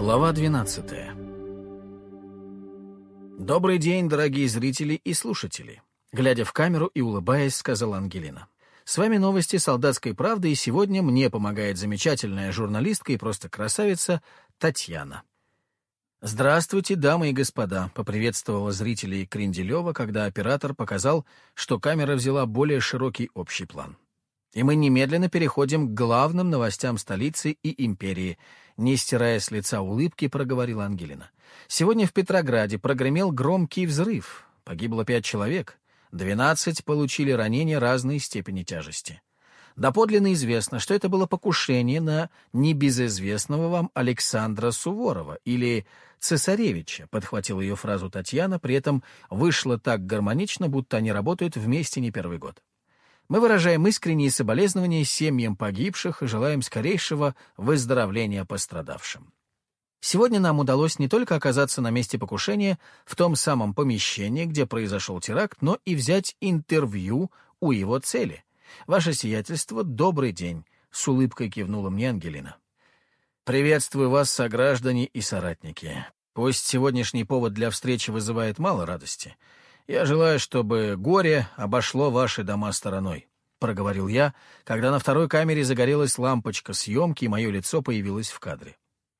Глава 12 «Добрый день, дорогие зрители и слушатели!» Глядя в камеру и улыбаясь, сказала Ангелина. «С вами новости «Солдатской правды», и сегодня мне помогает замечательная журналистка и просто красавица Татьяна. «Здравствуйте, дамы и господа», — поприветствовала зрителей Кренделева, когда оператор показал, что камера взяла более широкий общий план. И мы немедленно переходим к главным новостям столицы и империи. Не стирая с лица улыбки, проговорила Ангелина. Сегодня в Петрограде прогремел громкий взрыв. Погибло пять человек. Двенадцать получили ранения разной степени тяжести. Доподлинно известно, что это было покушение на небезызвестного вам Александра Суворова или цесаревича, подхватила ее фразу Татьяна, при этом вышло так гармонично, будто они работают вместе не первый год. Мы выражаем искренние соболезнования семьям погибших и желаем скорейшего выздоровления пострадавшим. Сегодня нам удалось не только оказаться на месте покушения в том самом помещении, где произошел теракт, но и взять интервью у его цели. Ваше сиятельство, добрый день, — с улыбкой кивнула мне Ангелина. Приветствую вас, сограждане и соратники. Пусть сегодняшний повод для встречи вызывает мало радости — я желаю, чтобы горе обошло ваши дома стороной», — проговорил я, когда на второй камере загорелась лампочка съемки, и мое лицо появилось в кадре.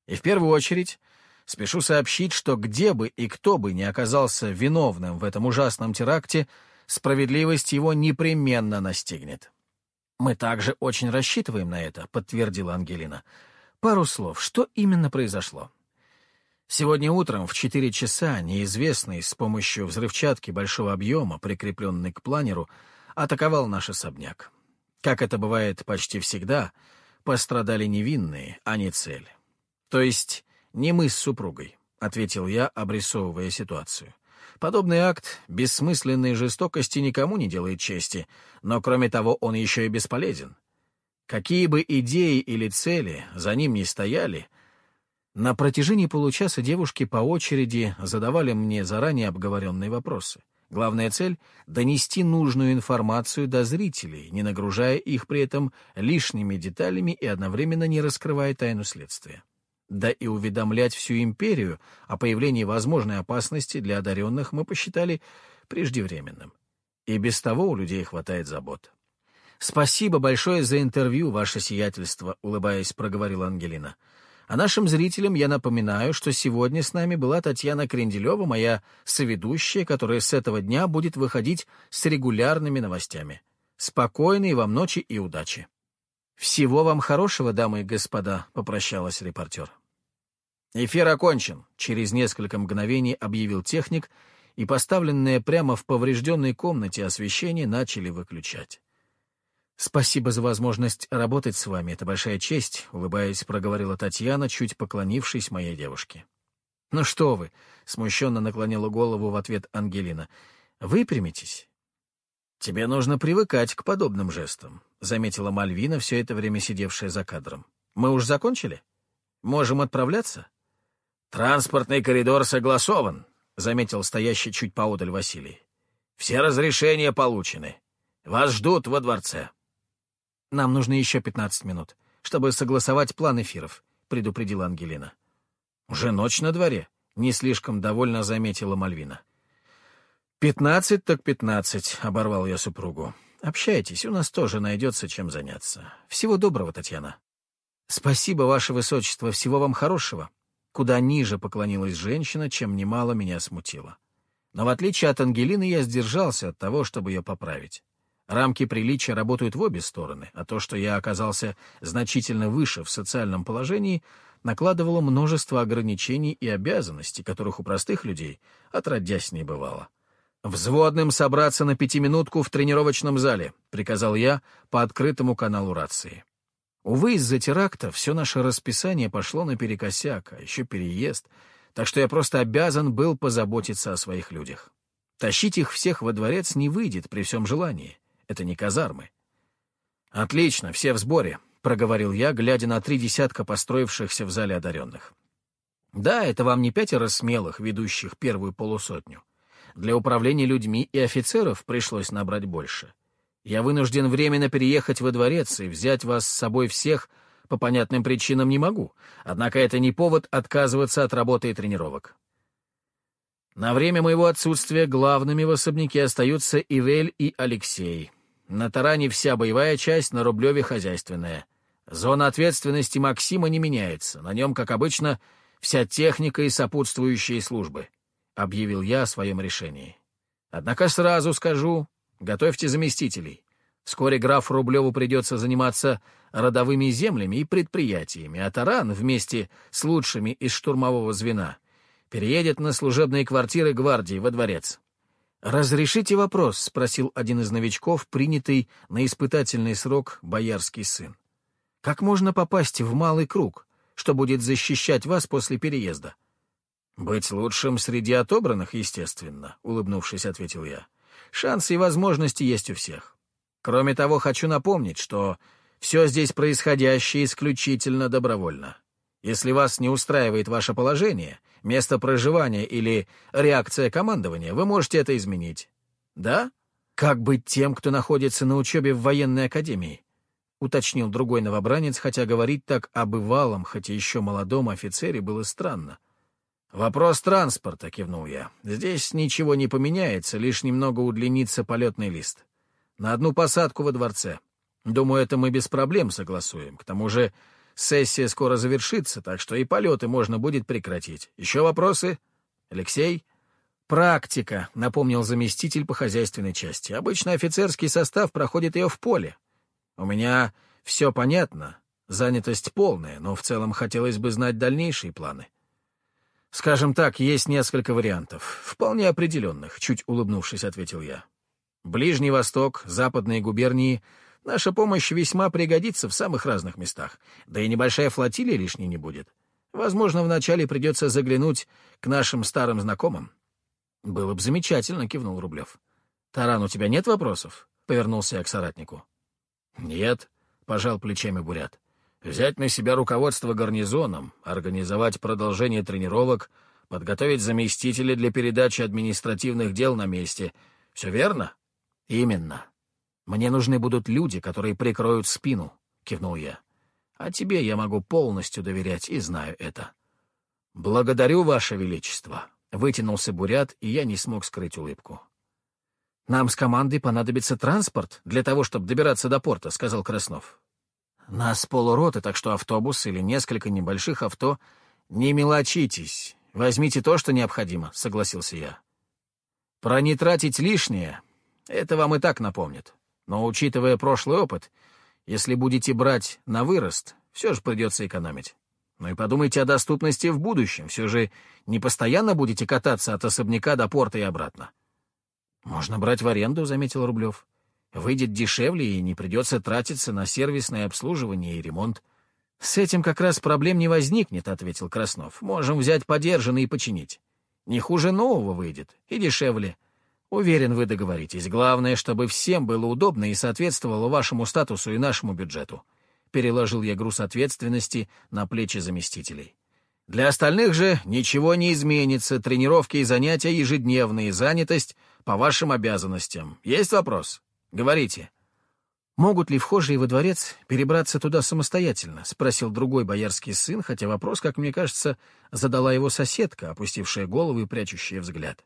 И в первую очередь спешу сообщить, что где бы и кто бы не оказался виновным в этом ужасном теракте, справедливость его непременно настигнет. «Мы также очень рассчитываем на это», — подтвердила Ангелина. «Пару слов. Что именно произошло?» Сегодня утром в 4 часа неизвестный с помощью взрывчатки большого объема, прикрепленной к планеру, атаковал наш особняк. Как это бывает почти всегда, пострадали невинные, а не цель. То есть не мы с супругой, — ответил я, обрисовывая ситуацию. Подобный акт бессмысленной жестокости никому не делает чести, но, кроме того, он еще и бесполезен. Какие бы идеи или цели за ним ни стояли — на протяжении получаса девушки по очереди задавали мне заранее обговоренные вопросы. Главная цель — донести нужную информацию до зрителей, не нагружая их при этом лишними деталями и одновременно не раскрывая тайну следствия. Да и уведомлять всю империю о появлении возможной опасности для одаренных мы посчитали преждевременным. И без того у людей хватает забот. «Спасибо большое за интервью, ваше сиятельство», — улыбаясь, проговорила Ангелина. А нашим зрителям я напоминаю, что сегодня с нами была Татьяна Кренделева, моя соведущая, которая с этого дня будет выходить с регулярными новостями. Спокойной вам ночи и удачи. «Всего вам хорошего, дамы и господа», — попрощалась репортер. «Эфир окончен», — через несколько мгновений объявил техник, и поставленное прямо в поврежденной комнате освещение начали выключать. «Спасибо за возможность работать с вами. Это большая честь», — улыбаясь, проговорила Татьяна, чуть поклонившись моей девушке. «Ну что вы», — смущенно наклонила голову в ответ Ангелина, — «выпрямитесь». «Тебе нужно привыкать к подобным жестам», — заметила Мальвина, все это время сидевшая за кадром. «Мы уж закончили? Можем отправляться?» «Транспортный коридор согласован», — заметил стоящий чуть поодаль Василий. «Все разрешения получены. Вас ждут во дворце». «Нам нужно еще пятнадцать минут, чтобы согласовать план эфиров», — предупредила Ангелина. «Уже ночь на дворе», — не слишком довольно заметила Мальвина. «Пятнадцать так пятнадцать», — оборвал я супругу. «Общайтесь, у нас тоже найдется чем заняться. Всего доброго, Татьяна». «Спасибо, Ваше Высочество, всего вам хорошего». Куда ниже поклонилась женщина, чем немало меня смутило. Но в отличие от Ангелины я сдержался от того, чтобы ее поправить. Рамки приличия работают в обе стороны, а то, что я оказался значительно выше в социальном положении, накладывало множество ограничений и обязанностей, которых у простых людей отродясь не бывало. «Взводным собраться на пятиминутку в тренировочном зале», — приказал я по открытому каналу рации. Увы, из-за теракта все наше расписание пошло наперекосяк, а еще переезд, так что я просто обязан был позаботиться о своих людях. Тащить их всех во дворец не выйдет при всем желании. Это не казармы. «Отлично, все в сборе», — проговорил я, глядя на три десятка построившихся в зале одаренных. «Да, это вам не пятеро смелых, ведущих первую полусотню. Для управления людьми и офицеров пришлось набрать больше. Я вынужден временно переехать во дворец и взять вас с собой всех по понятным причинам не могу, однако это не повод отказываться от работы и тренировок. На время моего отсутствия главными в особняке остаются Ивель и Алексей. На таране вся боевая часть, на Рублеве хозяйственная. Зона ответственности Максима не меняется, на нем, как обычно, вся техника и сопутствующие службы, — объявил я о своем решении. Однако сразу скажу, готовьте заместителей. Вскоре граф Рублеву придется заниматься родовыми землями и предприятиями, а Таран вместе с лучшими из штурмового звена переедет на служебные квартиры гвардии во дворец. «Разрешите вопрос?» — спросил один из новичков, принятый на испытательный срок боярский сын. «Как можно попасть в малый круг, что будет защищать вас после переезда?» «Быть лучшим среди отобранных, естественно», — улыбнувшись, ответил я. «Шансы и возможности есть у всех. Кроме того, хочу напомнить, что все здесь происходящее исключительно добровольно. Если вас не устраивает ваше положение, место проживания или реакция командования, вы можете это изменить. Да? Как быть тем, кто находится на учебе в военной академии? Уточнил другой новобранец, хотя говорить так о бывалом, хотя еще молодом офицере было странно. «Вопрос транспорта», — кивнул я. «Здесь ничего не поменяется, лишь немного удлинится полетный лист. На одну посадку во дворце. Думаю, это мы без проблем согласуем. К тому же сессия скоро завершится, так что и полеты можно будет прекратить. Еще вопросы? Алексей? Практика, напомнил заместитель по хозяйственной части. Обычно офицерский состав проходит ее в поле. У меня все понятно, занятость полная, но в целом хотелось бы знать дальнейшие планы. Скажем так, есть несколько вариантов, вполне определенных, чуть улыбнувшись, ответил я. Ближний Восток, западные губернии — Наша помощь весьма пригодится в самых разных местах, да и небольшая флотилия лишней не будет. Возможно, вначале придется заглянуть к нашим старым знакомым. — Было бы замечательно, — кивнул Рублев. — Таран, у тебя нет вопросов? — повернулся я к соратнику. — Нет, — пожал плечами Бурят. — Взять на себя руководство гарнизоном, организовать продолжение тренировок, подготовить заместителей для передачи административных дел на месте. Все верно? — Именно. «Мне нужны будут люди, которые прикроют спину», — кивнул я. «А тебе я могу полностью доверять и знаю это». «Благодарю, Ваше Величество», — вытянулся Бурят, и я не смог скрыть улыбку. «Нам с командой понадобится транспорт для того, чтобы добираться до порта», — сказал Краснов. «Нас полуроты, так что автобус или несколько небольших авто. Не мелочитесь. Возьмите то, что необходимо», — согласился я. «Про не тратить лишнее — это вам и так напомнит. Но, учитывая прошлый опыт, если будете брать на вырост, все же придется экономить. Ну и подумайте о доступности в будущем. Все же не постоянно будете кататься от особняка до порта и обратно. «Можно брать в аренду», — заметил Рублев. «Выйдет дешевле и не придется тратиться на сервисное обслуживание и ремонт». «С этим как раз проблем не возникнет», — ответил Краснов. «Можем взять подержанный и починить. Не хуже нового выйдет и дешевле. Уверен, вы договоритесь. Главное, чтобы всем было удобно и соответствовало вашему статусу и нашему бюджету. Переложил я груз ответственности на плечи заместителей. Для остальных же ничего не изменится. Тренировки и занятия ежедневные, занятость по вашим обязанностям. Есть вопрос? Говорите. «Могут ли вхожие во дворец перебраться туда самостоятельно?» — спросил другой боярский сын, хотя вопрос, как мне кажется, задала его соседка, опустившая голову и прячущая взгляд.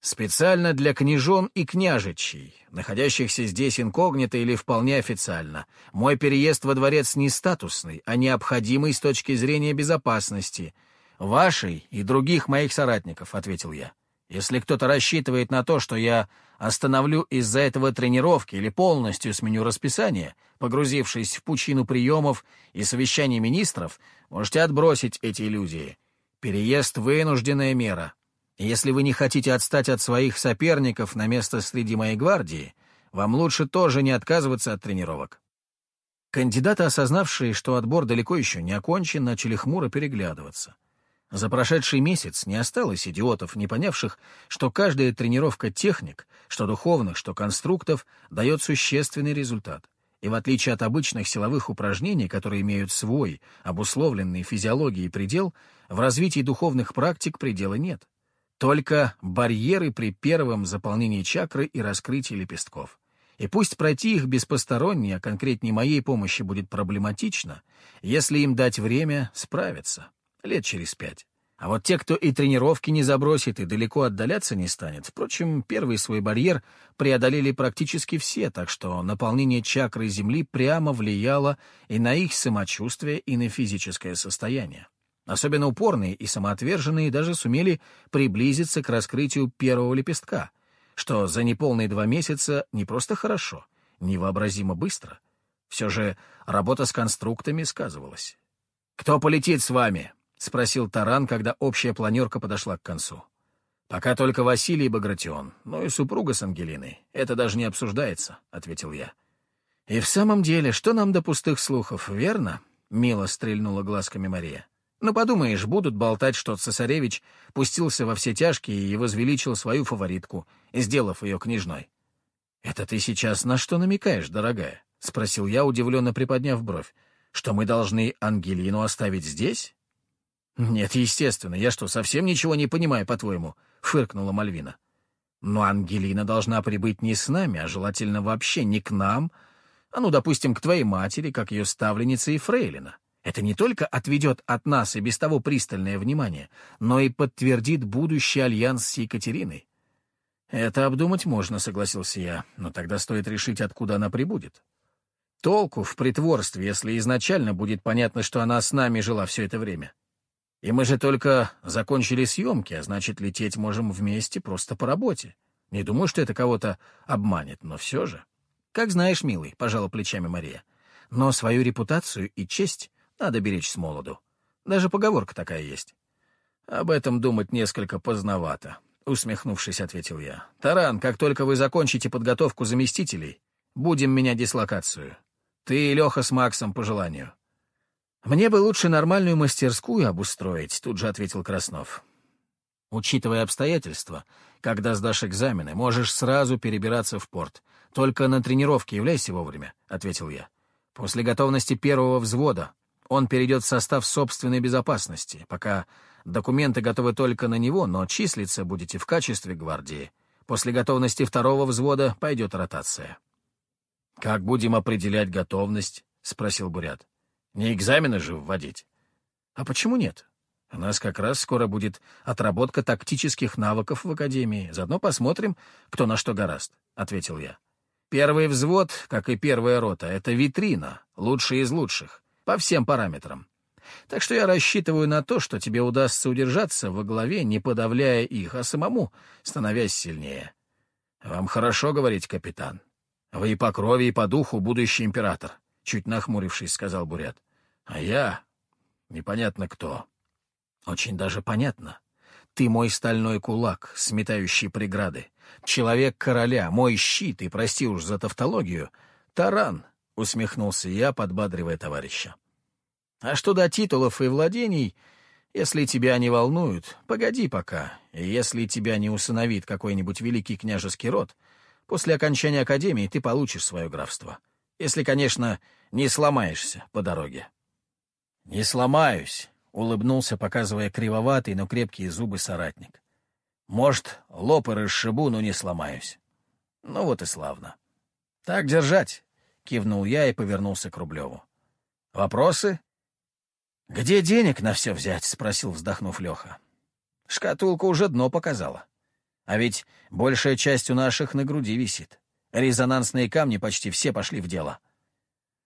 Специально для княжон и княжичей, находящихся здесь инкогнито или вполне официально. Мой переезд во дворец не статусный, а необходимый с точки зрения безопасности. Вашей и других моих соратников, — ответил я. Если кто-то рассчитывает на то, что я остановлю из-за этого тренировки или полностью сменю расписание, погрузившись в пучину приемов и совещаний министров, можете отбросить эти иллюзии. Переезд — вынужденная мера, если вы не хотите отстать от своих соперников на место среди моей гвардии, вам лучше тоже не отказываться от тренировок». Кандидаты, осознавшие, что отбор далеко еще не окончен, начали хмуро переглядываться. За прошедший месяц не осталось идиотов, не понявших, что каждая тренировка техник, что духовных, что конструктов, дает существенный результат. И в отличие от обычных силовых упражнений, которые имеют свой, обусловленный физиологией предел, в развитии духовных практик предела нет. Только барьеры при первом заполнении чакры и раскрытии лепестков. И пусть пройти их без посторонней, а конкретней моей помощи будет проблематично, если им дать время, справятся. Лет через пять. А вот те, кто и тренировки не забросит, и далеко отдаляться не станет, впрочем, первый свой барьер преодолели практически все, так что наполнение чакры Земли прямо влияло и на их самочувствие, и на физическое состояние. Особенно упорные и самоотверженные даже сумели приблизиться к раскрытию первого лепестка, что за неполные два месяца не просто хорошо, невообразимо быстро. Все же работа с конструктами сказывалась. «Кто полетит с вами?» — спросил Таран, когда общая планерка подошла к концу. «Пока только Василий Багратион, но и супруга с Ангелиной. Это даже не обсуждается», — ответил я. «И в самом деле, что нам до пустых слухов, верно?» — мило стрельнула глазками Мария. «Ну, подумаешь, будут болтать, что цесаревич пустился во все тяжкие и возвеличил свою фаворитку, сделав ее княжной». «Это ты сейчас на что намекаешь, дорогая?» — спросил я, удивленно приподняв бровь. «Что мы должны Ангелину оставить здесь?» «Нет, естественно. Я что, совсем ничего не понимаю, по-твоему?» — фыркнула Мальвина. «Но Ангелина должна прибыть не с нами, а желательно вообще не к нам, а ну, допустим, к твоей матери, как ее ставленница и фрейлина. Это не только отведет от нас и без того пристальное внимание, но и подтвердит будущий альянс с Екатериной. «Это обдумать можно», — согласился я, — «но тогда стоит решить, откуда она прибудет». Толку в притворстве, если изначально будет понятно, что она с нами жила все это время. И мы же только закончили съемки, а значит, лететь можем вместе просто по работе. Не думаю, что это кого-то обманет, но все же. Как знаешь, милый, — пожала плечами Мария. Но свою репутацию и честь надо беречь с молоду. Даже поговорка такая есть. Об этом думать несколько поздновато, — усмехнувшись, ответил я. Таран, как только вы закончите подготовку заместителей, будем менять дислокацию. Ты и Леха с Максом по желанию. «Мне бы лучше нормальную мастерскую обустроить», — тут же ответил Краснов. «Учитывая обстоятельства, когда сдашь экзамены, можешь сразу перебираться в порт. Только на тренировке являйся вовремя», — ответил я. «После готовности первого взвода он перейдет в состав собственной безопасности, пока документы готовы только на него, но числиться будете в качестве гвардии. После готовности второго взвода пойдет ротация». «Как будем определять готовность?» — спросил Бурят. Не экзамены же вводить. А почему нет? У нас как раз скоро будет отработка тактических навыков в Академии. Заодно посмотрим, кто на что гораст, — ответил я. Первый взвод, как и первая рота, — это витрина, лучший из лучших, по всем параметрам. Так что я рассчитываю на то, что тебе удастся удержаться во главе, не подавляя их, а самому становясь сильнее. Вам хорошо говорить, капитан. Вы и по крови, и по духу будущий император чуть нахмурившись, сказал Бурят. А я... непонятно кто. Очень даже понятно. Ты мой стальной кулак, сметающий преграды. Человек короля, мой щит, и, прости уж за тавтологию, таран, — усмехнулся я, подбадривая товарища. А что до титулов и владений, если тебя не волнуют, погоди пока, если тебя не усыновит какой-нибудь великий княжеский род, после окончания академии ты получишь свое графство. Если, конечно, не сломаешься по дороге. — Не сломаюсь, — улыбнулся, показывая кривоватый, но крепкие зубы соратник. — Может, лоб и расшибу, но не сломаюсь. Ну вот и славно. — Так держать, — кивнул я и повернулся к Рублеву. — Вопросы? — Где денег на все взять? — спросил, вздохнув Леха. — Шкатулка уже дно показала. А ведь большая часть у наших на груди висит. Резонансные камни почти все пошли в дело. —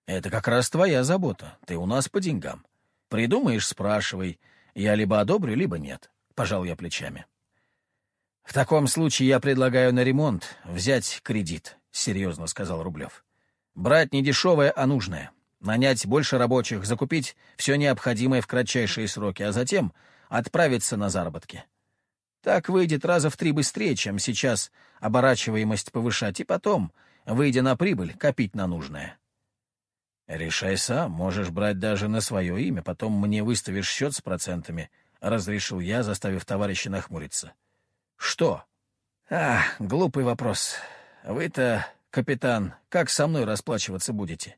это как раз твоя забота. Ты у нас по деньгам. Придумаешь — спрашивай. Я либо одобрю, либо нет. Пожал я плечами. В таком случае я предлагаю на ремонт взять кредит, — серьезно сказал Рублев. Брать не дешевое, а нужное. Нанять больше рабочих, закупить все необходимое в кратчайшие сроки, а затем отправиться на заработки. Так выйдет раза в три быстрее, чем сейчас оборачиваемость повышать, и потом, выйдя на прибыль, копить на нужное. «Решай сам, можешь брать даже на свое имя, потом мне выставишь счет с процентами», — разрешил я, заставив товарища нахмуриться. «Что?» «А, глупый вопрос. Вы-то, капитан, как со мной расплачиваться будете?»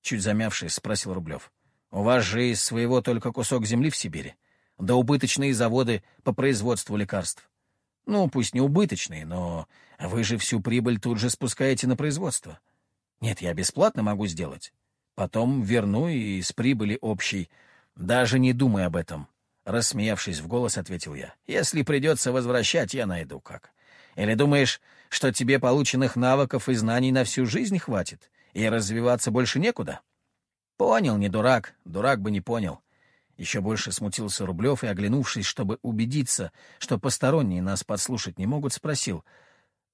Чуть замявшись, спросил Рублев. «У вас же из своего только кусок земли в Сибири, да убыточные заводы по производству лекарств. Ну, пусть не убыточные, но вы же всю прибыль тут же спускаете на производство. Нет, я бесплатно могу сделать. Потом верну и с прибыли общей. Даже не думай об этом. Рассмеявшись в голос, ответил я. Если придется возвращать, я найду как. Или думаешь, что тебе полученных навыков и знаний на всю жизнь хватит, и развиваться больше некуда? Понял, не дурак. Дурак бы не понял. Еще больше смутился Рублев и, оглянувшись, чтобы убедиться, что посторонние нас подслушать не могут, спросил,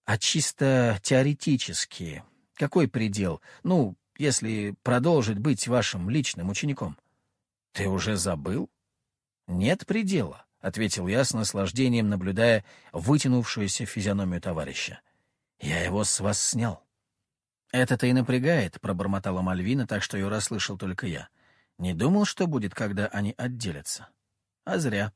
а чисто теоретически, какой предел? Ну, если продолжить быть вашим личным учеником. Ты уже забыл? Нет предела, — ответил я с наслаждением, наблюдая вытянувшуюся физиономию товарища. Я его с вас снял. «Это-то и напрягает», — пробормотала Мальвина, так что ее расслышал только я. Не думал, что будет, когда они отделятся. А зря.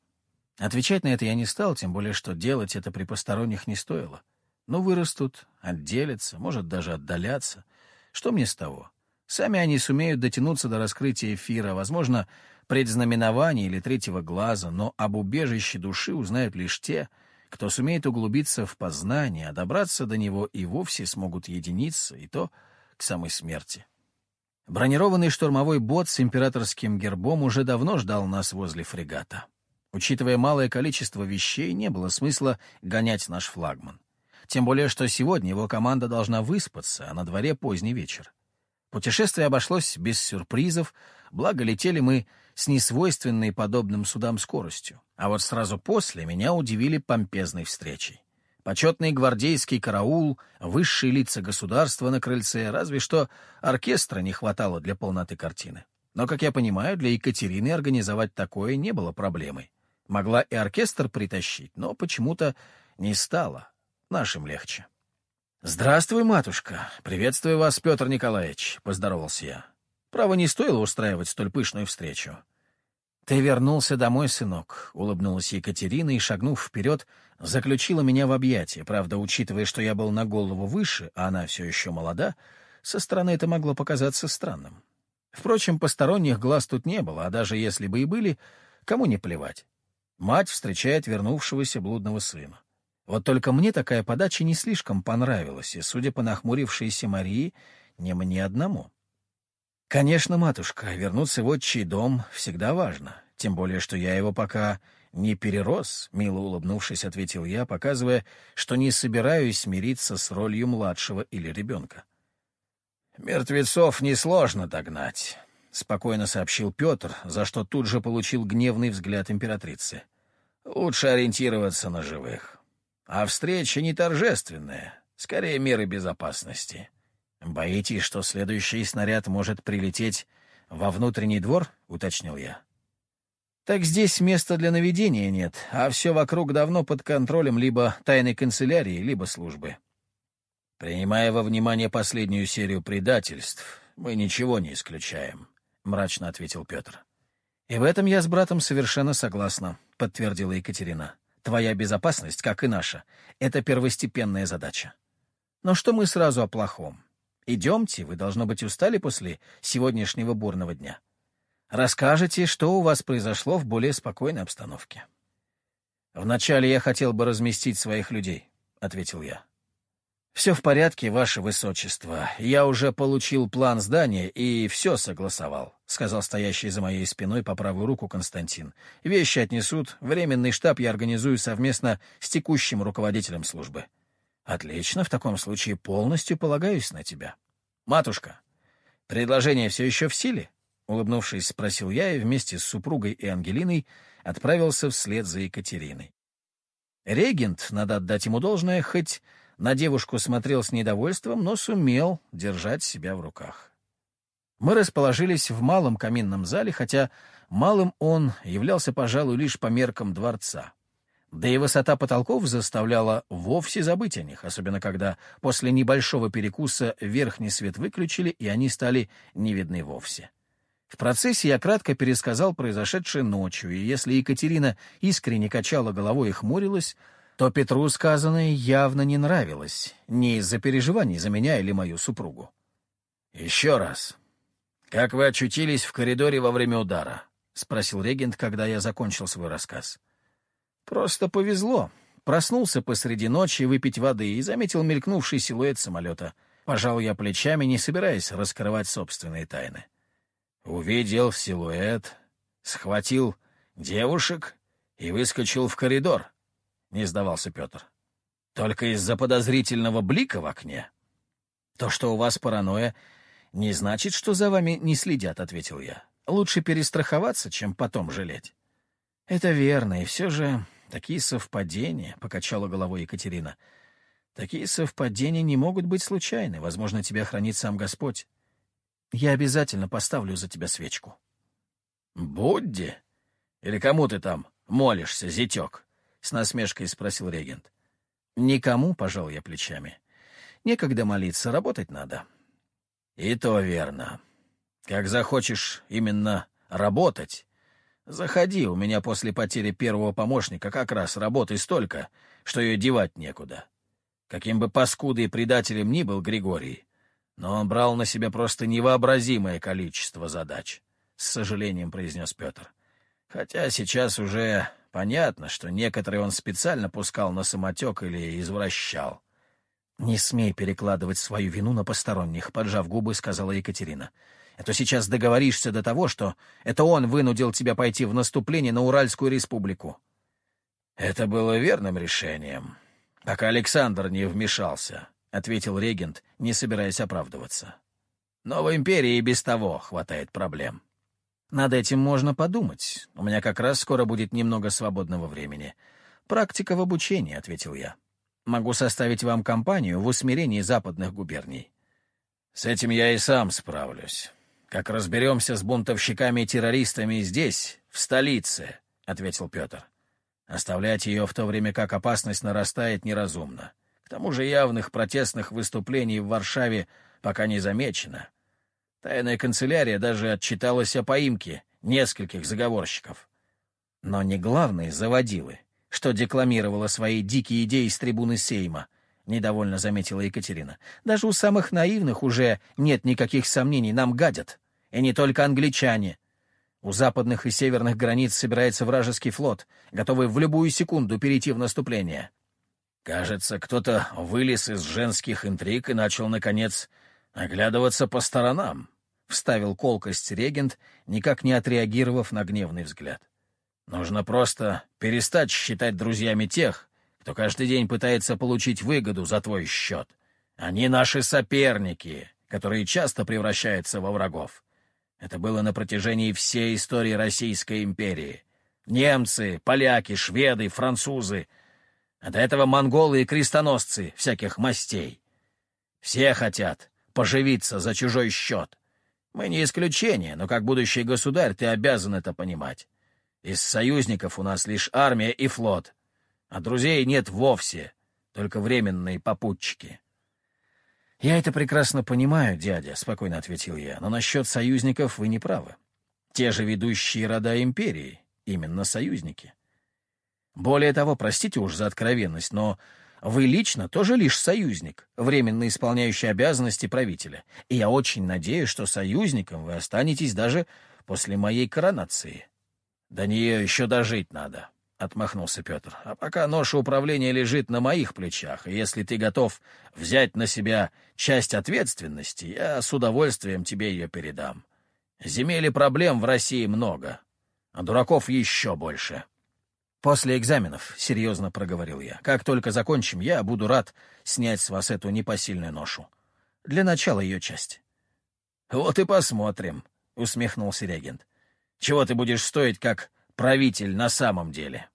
Отвечать на это я не стал, тем более, что делать это при посторонних не стоило. Ну, вырастут, отделятся, может, даже отдалятся. Что мне с того? Сами они сумеют дотянуться до раскрытия эфира, возможно, предзнаменования или третьего глаза, но об убежище души узнают лишь те, кто сумеет углубиться в познание, а добраться до него и вовсе смогут единиться, и то к самой смерти. Бронированный штурмовой бот с императорским гербом уже давно ждал нас возле фрегата. Учитывая малое количество вещей, не было смысла гонять наш флагман. Тем более, что сегодня его команда должна выспаться, а на дворе поздний вечер. Путешествие обошлось без сюрпризов, благо летели мы с несвойственной подобным судам скоростью. А вот сразу после меня удивили помпезной встречей. Почетный гвардейский караул, высшие лица государства на крыльце, разве что оркестра не хватало для полноты картины. Но, как я понимаю, для Екатерины организовать такое не было проблемой. Могла и оркестр притащить, но почему-то не стала. Нашим легче. «Здравствуй, матушка. Приветствую вас, Петр Николаевич», — поздоровался я. Право, не стоило устраивать столь пышную встречу. «Ты вернулся домой, сынок», — улыбнулась Екатерина и, шагнув вперед, заключила меня в объятия. Правда, учитывая, что я был на голову выше, а она все еще молода, со стороны это могло показаться странным. Впрочем, посторонних глаз тут не было, а даже если бы и были, кому не плевать. Мать встречает вернувшегося блудного сына. Вот только мне такая подача не слишком понравилась, и, судя по нахмурившейся Марии, не мне одному. Конечно, матушка, вернуться в отчий дом всегда важно, тем более, что я его пока не перерос, мило улыбнувшись, ответил я, показывая, что не собираюсь смириться с ролью младшего или ребенка. «Мертвецов несложно догнать», — спокойно сообщил Петр, за что тут же получил гневный взгляд императрицы. «Лучше ориентироваться на живых». А встреча не торжественная, скорее меры безопасности. Боитесь, что следующий снаряд может прилететь во внутренний двор? — уточнил я. Так здесь места для наведения нет, а все вокруг давно под контролем либо тайной канцелярии, либо службы. Принимая во внимание последнюю серию предательств, мы ничего не исключаем, — мрачно ответил Петр. — И в этом я с братом совершенно согласна, — подтвердила Екатерина. Твоя безопасность, как и наша, — это первостепенная задача. Но что мы сразу о плохом? Идемте, вы, должно быть, устали после сегодняшнего бурного дня. Расскажите, что у вас произошло в более спокойной обстановке. «Вначале я хотел бы разместить своих людей», — ответил я. «Все в порядке, ваше высочество. Я уже получил план здания и все согласовал», — сказал стоящий за моей спиной по правую руку Константин. «Вещи отнесут. Временный штаб я организую совместно с текущим руководителем службы». «Отлично. В таком случае полностью полагаюсь на тебя». «Матушка, предложение все еще в силе?» — улыбнувшись, спросил я и вместе с супругой и Ангелиной отправился вслед за Екатериной. Регент, надо отдать ему должное, хоть на девушку смотрел с недовольством, но сумел держать себя в руках. Мы расположились в малом каминном зале, хотя малым он являлся, пожалуй, лишь по меркам дворца. Да и высота потолков заставляла вовсе забыть о них, особенно когда после небольшого перекуса верхний свет выключили, и они стали не видны вовсе. В процессе я кратко пересказал произошедшее ночью, и если Екатерина искренне качала головой и хмурилась, то Петру сказанное явно не нравилось, не из-за переживаний за меня или мою супругу. «Еще раз. Как вы очутились в коридоре во время удара?» — спросил регент, когда я закончил свой рассказ. «Просто повезло», — Проснулся посреди ночи выпить воды и заметил мелькнувший силуэт самолета. Пожал я плечами, не собираясь раскрывать собственные тайны. Увидел силуэт, схватил девушек и выскочил в коридор. Не сдавался Петр. Только из-за подозрительного блика в окне. То, что у вас паранойя, не значит, что за вами не следят, — ответил я. Лучше перестраховаться, чем потом жалеть. Это верно, и все же такие совпадения, — покачала головой Екатерина. Такие совпадения не могут быть случайны. Возможно, тебя хранит сам Господь. Я обязательно поставлю за тебя свечку. — Будди? Или кому ты там молишься, зятек? — с насмешкой спросил регент. — Никому, — пожал я плечами. Некогда молиться, работать надо. — И то верно. Как захочешь именно работать, заходи, у меня после потери первого помощника как раз работы столько, что ее девать некуда. Каким бы паскудой и предателем ни был Григорий, но он брал на себя просто невообразимое количество задач, — с сожалением произнес Петр. Хотя сейчас уже понятно, что некоторые он специально пускал на самотек или извращал. — Не смей перекладывать свою вину на посторонних, — поджав губы, сказала Екатерина. — А то сейчас договоришься до того, что это он вынудил тебя пойти в наступление на Уральскую республику. — Это было верным решением, пока Александр не вмешался, — ответил регент, не собираясь оправдываться. — Но в империи и без того хватает проблем. — над этим можно подумать. У меня как раз скоро будет немного свободного времени. Практика в обучении, — ответил я. Могу составить вам компанию в усмирении западных губерний. С этим я и сам справлюсь. Как разберемся с бунтовщиками и террористами здесь, в столице, — ответил Петр. Оставлять ее в то время, как опасность нарастает, неразумно. К тому же явных протестных выступлений в Варшаве пока не замечено. Тайная канцелярия даже отчиталась о поимке нескольких заговорщиков. Но не главные заводилы, что декламировала свои дикие идеи с трибуны Сейма, — недовольно заметила Екатерина. Даже у самых наивных уже нет никаких сомнений, нам гадят. И не только англичане. У западных и северных границ собирается вражеский флот, готовый в любую секунду перейти в наступление. Кажется, кто-то вылез из женских интриг и начал, наконец, оглядываться по сторонам, — вставил колкость регент, никак не отреагировав на гневный взгляд. «Нужно просто перестать считать друзьями тех, кто каждый день пытается получить выгоду за твой счет. Они наши соперники, которые часто превращаются во врагов. Это было на протяжении всей истории Российской империи. Немцы, поляки, шведы, французы, а до этого монголы и крестоносцы всяких мастей. Все хотят поживиться за чужой счет. Мы не исключение, но как будущий государь ты обязан это понимать. Из союзников у нас лишь армия и флот, а друзей нет вовсе, только временные попутчики. «Я это прекрасно понимаю, дядя», — спокойно ответил я, — «но насчет союзников вы не правы. Те же ведущие рода империи, именно союзники. Более того, простите уж за откровенность, но вы лично тоже лишь союзник, временно исполняющий обязанности правителя, и я очень надеюсь, что союзником вы останетесь даже после моей коронации. До нее еще дожить надо, — отмахнулся Петр. А пока ноша управления лежит на моих плечах, и если ты готов взять на себя часть ответственности, я с удовольствием тебе ее передам. Земель и проблем в России много, а дураков еще больше. — «После экзаменов», — серьезно проговорил я. «Как только закончим, я буду рад снять с вас эту непосильную ношу. Для начала ее часть». «Вот и посмотрим», — усмехнулся регент. «Чего ты будешь стоить как правитель на самом деле?»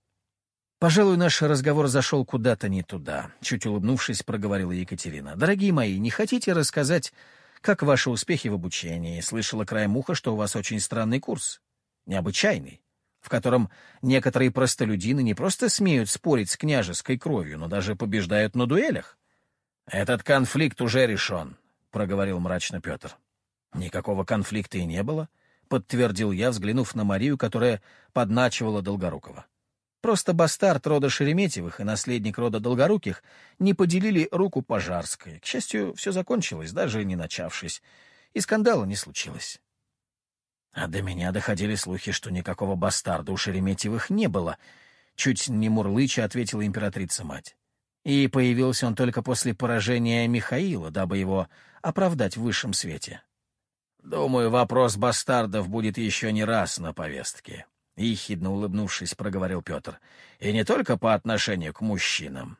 «Пожалуй, наш разговор зашел куда-то не туда», — чуть улыбнувшись, проговорила Екатерина. «Дорогие мои, не хотите рассказать, как ваши успехи в обучении? Слышала краем уха, что у вас очень странный курс. Необычайный в котором некоторые простолюдины не просто смеют спорить с княжеской кровью, но даже побеждают на дуэлях. «Этот конфликт уже решен», — проговорил мрачно Петр. «Никакого конфликта и не было», — подтвердил я, взглянув на Марию, которая подначивала Долгорукова. Просто бастард рода Шереметьевых и наследник рода Долгоруких не поделили руку Пожарской. К счастью, все закончилось, даже не начавшись, и скандала не случилось. А до меня доходили слухи, что никакого бастарда у Шереметьевых не было. чуть не мурлыча ответила императрица-мать. И появился он только после поражения Михаила, дабы его оправдать в высшем свете. «Думаю, вопрос бастардов будет еще не раз на повестке», — ехидно улыбнувшись, проговорил Петр. «И не только по отношению к мужчинам».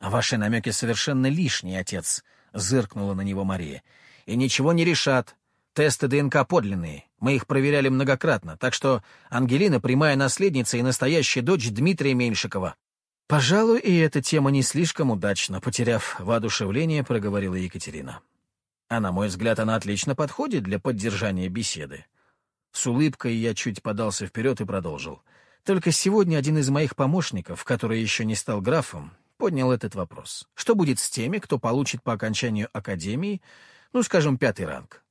«Ваши намеки совершенно лишние, отец», — зыркнула на него Мария. «И ничего не решат. Тесты ДНК подлинные. Мы их проверяли многократно, так что Ангелина — прямая наследница и настоящая дочь Дмитрия Меньшикова». «Пожалуй, и эта тема не слишком удачно», — потеряв воодушевление, проговорила Екатерина. «А на мой взгляд, она отлично подходит для поддержания беседы». С улыбкой я чуть подался вперед и продолжил. Только сегодня один из моих помощников, который еще не стал графом, поднял этот вопрос. Что будет с теми, кто получит по окончанию академии, ну, скажем, пятый ранг?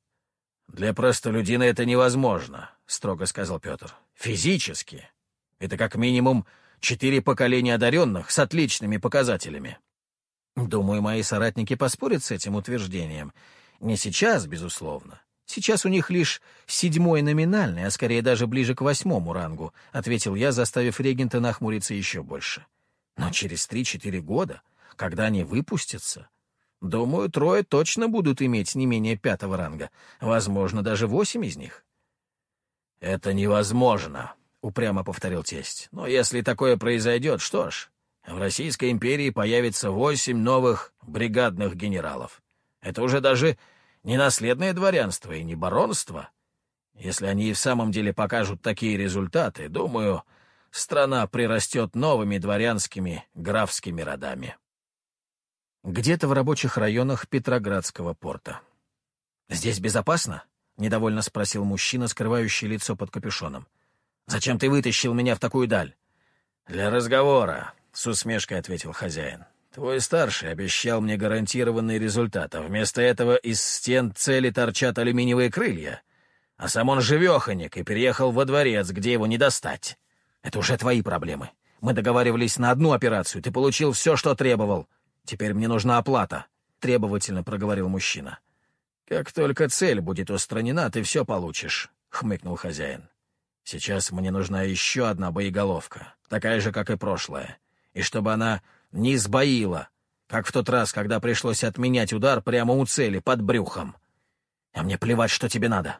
«Для простолюдина это невозможно», — строго сказал Петр. «Физически. Это как минимум четыре поколения одаренных с отличными показателями». Думаю, мои соратники поспорят с этим утверждением. Не сейчас, безусловно. Сейчас у них лишь седьмой номинальный, а скорее даже ближе к восьмому рангу, — ответил я, заставив регента нахмуриться еще больше. Но через три-четыре года, когда они выпустятся, думаю, трое точно будут иметь не менее пятого ранга, возможно, даже восемь из них. «Это невозможно», — упрямо повторил тесть. «Но если такое произойдет, что ж, в Российской империи появится восемь новых бригадных генералов. Это уже даже не наследное дворянство и не баронство. Если они и в самом деле покажут такие результаты, думаю, страна прирастет новыми дворянскими графскими родами. Где-то в рабочих районах Петроградского порта. «Здесь безопасно?» — недовольно спросил мужчина, скрывающий лицо под капюшоном. «Зачем ты вытащил меня в такую даль?» «Для разговора», — с усмешкой ответил хозяин. «Твой старший обещал мне гарантированный результат, а вместо этого из стен цели торчат алюминиевые крылья, а сам он живеханик и переехал во дворец, где его не достать. Это уже твои проблемы. Мы договаривались на одну операцию, ты получил все, что требовал. Теперь мне нужна оплата», — требовательно проговорил мужчина. «Как только цель будет устранена, ты все получишь», — хмыкнул хозяин. «Сейчас мне нужна еще одна боеголовка, такая же, как и прошлая, и чтобы она не сбоила, как в тот раз, когда пришлось отменять удар прямо у цели, под брюхом. А мне плевать, что тебе надо.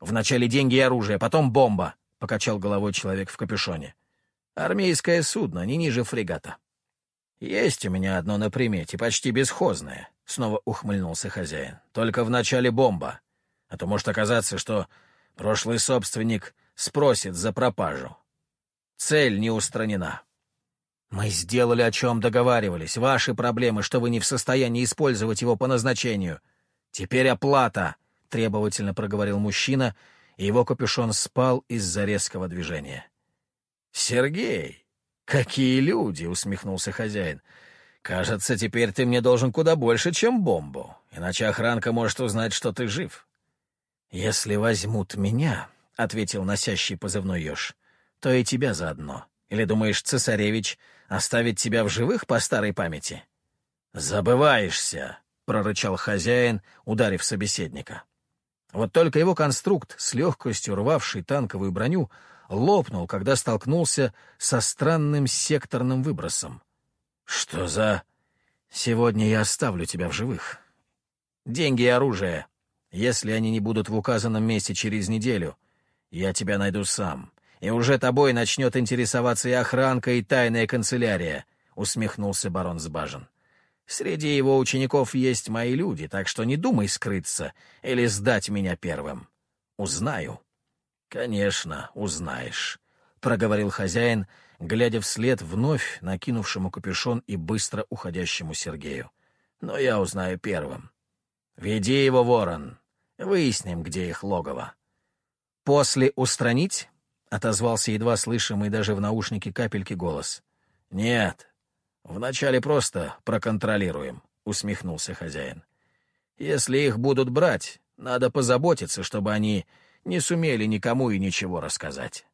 Вначале деньги и оружие, потом бомба покачал головой человек в капюшоне. Армейское судно, не ниже фрегата. Есть у меня одно на примете, почти бесхозное, снова ухмыльнулся хозяин. Только в начале бомба. А то может оказаться, что прошлый собственник спросит за пропажу. Цель не устранена. Мы сделали, о чем договаривались. Ваши проблемы, что вы не в состоянии использовать его по назначению. Теперь оплата, — требовательно проговорил мужчина, и его капюшон спал из-за резкого движения. «Сергей, какие люди!» — усмехнулся хозяин. «Кажется, теперь ты мне должен куда больше, чем бомбу, иначе охранка может узнать, что ты жив». «Если возьмут меня», — ответил носящий позывной еж, — «то и тебя заодно. Или думаешь, цесаревич оставит тебя в живых по старой памяти?» «Забываешься», — прорычал хозяин, ударив собеседника. Вот только его конструкт, с легкостью рвавший танковую броню, лопнул, когда столкнулся со странным секторным выбросом. «Что за...» «Сегодня я оставлю тебя в живых. Деньги и оружие. Если они не будут в указанном месте через неделю, я тебя найду сам. И уже тобой начнет интересоваться и охранка, и тайная канцелярия», — усмехнулся барон Сбажен. Среди его учеников есть мои люди, так что не думай скрыться или сдать меня первым. Узнаю. — Конечно, узнаешь, — проговорил хозяин, глядя вслед вновь накинувшему капюшон и быстро уходящему Сергею. — Но я узнаю первым. Веди его, ворон. Выясним, где их логово. — После устранить? — отозвался едва слышимый даже в наушнике капельки голос. — Нет, «Вначале просто проконтролируем», — усмехнулся хозяин. «Если их будут брать, надо позаботиться, чтобы они не сумели никому и ничего рассказать».